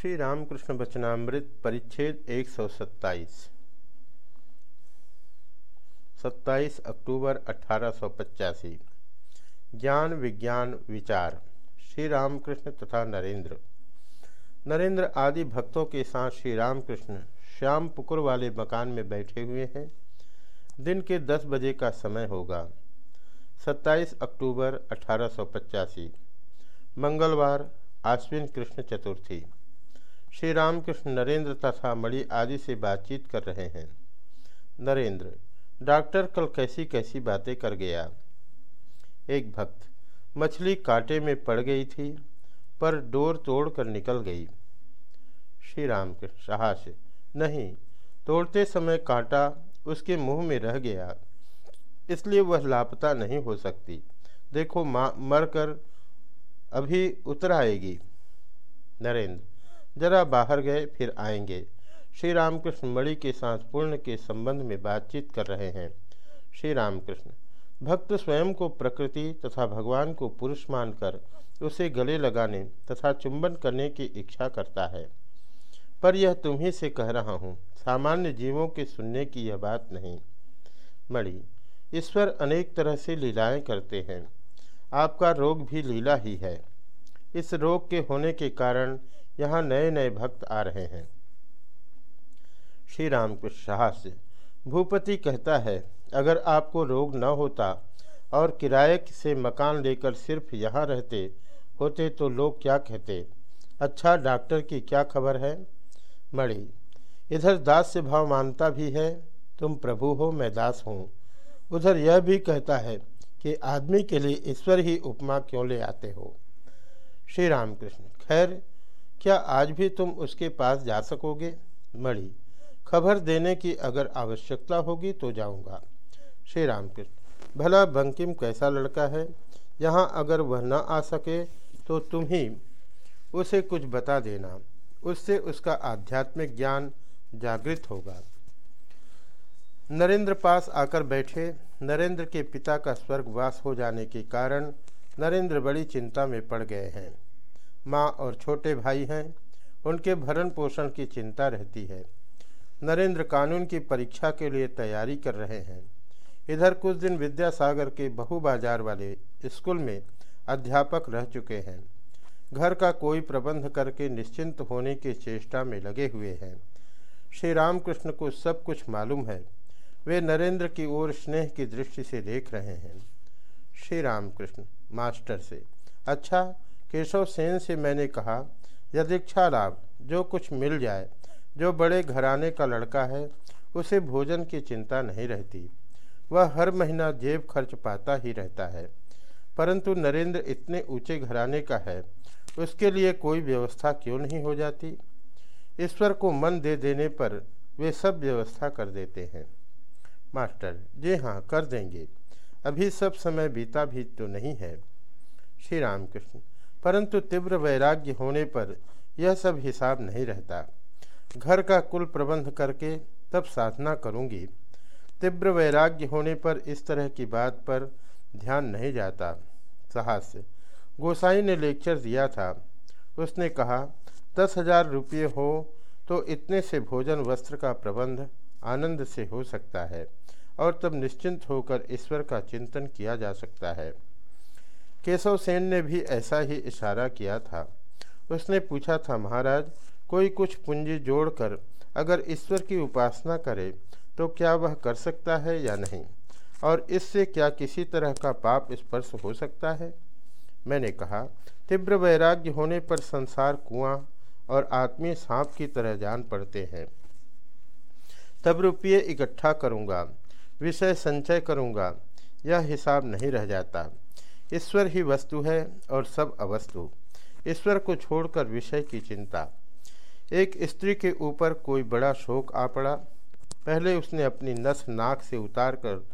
श्री रामकृष्ण वचनामृत परिच्छेद एक सौ सत्ताईस। सत्ताईस अक्टूबर अठारह सौ पचासी। ज्ञान, विज्ञान, विचार श्री रामकृष्ण तथा नरेंद्र। नरेंद्र आदि भक्तों के साथ श्री रामकृष्ण श्याम पुकुर वाले मकान में बैठे हुए हैं। दिन के दस बजे का समय होगा। 27 अक्टूबर अठारह सौ पचासी। मंगलवार, आश्विन कृष्ण चतुर्थी। श्री रामकृष्ण नरेंद्र तथा मणि आदि से बातचीत कर रहे हैं। नरेंद्र, डॉक्टर कल कैसी कैसी बातें कर गया? एक भक्त, मछली कांटे में पड़ गई थी, पर डोर तोड़ कर निकल गई। श्री रामकृष्ण साहस, नहीं, तोड़ते समय कांटा उसके मुँह में रह गया, इसलिए वह लापता नहीं हो सकती। देखो, माँ मर कर अभी उतर आएगी। नरेंद्र जरा बाहर गए, फिर आएँगे। श्री रामकृष्ण मणि के साथ पूर्ण के संबंध में बातचीत कर रहे हैं। श्री रामकृष्ण भक्त स्वयं को प्रकृति तथा भगवान को पुरुष मानकर उसे गले लगाने तथा चुंबन करने की इच्छा करता है। पर यह तुम ही से कह रहा हूँ, सामान्य जीवों के सुनने की यह बात नहीं। मणि, ईश्वर अनेक तरह से लीलाएँ करते हैं। आपका रोग भी लीला ही है। इस रोग के होने के कारण यहाँ नए नए भक्त आ रहे हैं। श्री रामकृष्ण साहस्य भूपति कहता है, अगर आपको रोग न होता और किराए से मकान लेकर सिर्फ़ यहाँ रहते, होते तो लोग क्या कहते? अच्छा डॉक्टर की क्या खबर है? मणि। इधर दास से भाव मानता भी है, तुम प्रभु हो, मैं दास हूँ। उधर यह भी कहता है कि आदमी के लिए ईश्वर ही उपमा क्यों ले आते हो? श्री रामकृष्ण खैर क्या आज भी तुम उसके पास जा सकोगे? मणि, खबर देने की अगर आवश्यकता होगी तो जाऊँगा। श्री रामकृष्ण भला बंकिम कैसा लड़का है? यहाँ अगर वह न आ सके तो तुम ही उसे कुछ बता देना। उससे उसका आध्यात्मिक ज्ञान जागृत होगा। नरेंद्र पास आकर बैठे। नरेंद्र के पिता का स्वर्गवास हो जाने के कारण नरेंद्र बड़ी चिंता में पड़ गए हैं। माँ और छोटे भाई हैं, उनके भरण पोषण की चिंता रहती है। नरेंद्र कानून की परीक्षा के लिए तैयारी कर रहे हैं। इधर कुछ दिन विद्यासागर के बहु बाज़ार वाले स्कूल में अध्यापक रह चुके हैं। घर का कोई प्रबंध करके निश्चिंत होने की चेष्टा में लगे हुए हैं। श्री रामकृष्ण को सब कुछ मालूम है। वे नरेंद्र की ओर स्नेह की दृष्टि से देख रहे हैं। श्री रामकृष्ण, मास्टर से अच्छा केशव सेन से मैंने कहा यदि इच्छा लाभ, जो कुछ मिल जाए, जो बड़े घराने का लड़का है, उसे भोजन की चिंता नहीं रहती। वह हर महीना जेब खर्च पाता ही रहता है। परंतु नरेंद्र इतने ऊँचे घराने का है, उसके लिए कोई व्यवस्था क्यों नहीं हो जाती? ईश्वर को मन दे देने पर वे सब व्यवस्था कर देते हैं। मास्टर, जी हाँ कर देंगे। अभी सब समय बीता भी तो नहीं है। श्री रामकृष्ण परंतु तीव्र वैराग्य होने पर यह सब हिसाब नहीं रहता। घर का कुल प्रबंध करके तब साधना करूँगी। तीव्र वैराग्य होने पर इस तरह की बात पर ध्यान नहीं जाता, साहस। गोसाई ने लेक्चर दिया था। उसने कहा, दस हज़ार रुपये हो तो इतने से भोजन वस्त्र का प्रबंध आनंद से हो सकता है और तब निश्चिंत होकर ईश्वर का चिंतन किया जा सकता है। केशव सेन ने भी ऐसा ही इशारा किया था। उसने पूछा था, महाराज, कोई कुछ पूंजी जोड़कर अगर ईश्वर की उपासना करे तो क्या वह कर सकता है या नहीं? और इससे क्या किसी तरह का पाप स्पर्श हो सकता है? मैंने कहा, तीव्र वैराग्य होने पर संसार कुआँ और आत्मीय सांप की तरह जान पड़ते हैं। तब रुपये इकट्ठा करूँगा, विषय संचय करूँगा, यह हिसाब नहीं रह जाता। ईश्वर ही वस्तु है और सब अवस्तु। ईश्वर को छोड़कर विषय की चिंता। एक स्त्री के ऊपर कोई बड़ा शोक आ पड़ा। पहले उसने अपनी नस नाक से उतारकर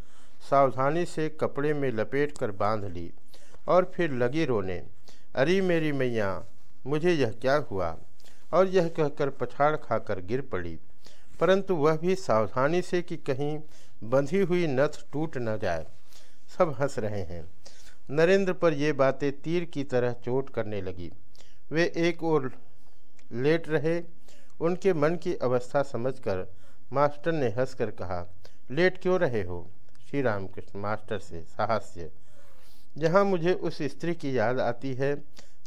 सावधानी से कपड़े में लपेट कर बाँध ली और फिर लगी रोने। अरे मेरी मैया, मुझे यह क्या हुआ? और यह कहकर पछाड़ खाकर गिर पड़ी। परंतु वह भी सावधानी से कि कहीं बंधी हुई नथ टूट न जाए। सब हंस रहे हैं। नरेंद्र पर ये बातें तीर की तरह चोट करने लगी। वे एक और लेट रहे। उनके मन की अवस्था समझकर मास्टर ने हंसकर कहा, लेट क्यों रहे हो? श्री रामकृष्ण मास्टर से साहस्य। जहाँ मुझे उस स्त्री की याद आती है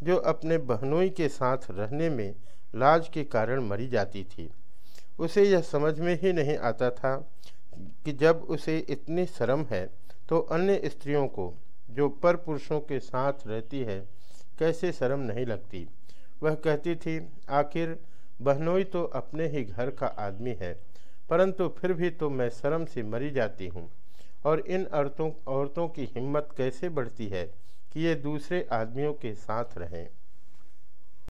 जो अपने बहनोई के साथ रहने में लाज के कारण मरी जाती थी। उसे यह समझ में ही नहीं आता था कि जब उसे इतनी शर्म है तो अन्य स्त्रियों को जो पर पुरुषों के साथ रहती है, कैसे शर्म नहीं लगती। वह कहती थी, आखिर बहनोई तो अपने ही घर का आदमी है, परंतु फिर भी तो मैं शर्म से मरी जाती हूँ। और इन औरतों औरतों की हिम्मत कैसे बढ़ती है कि ये दूसरे आदमियों के साथ रहें?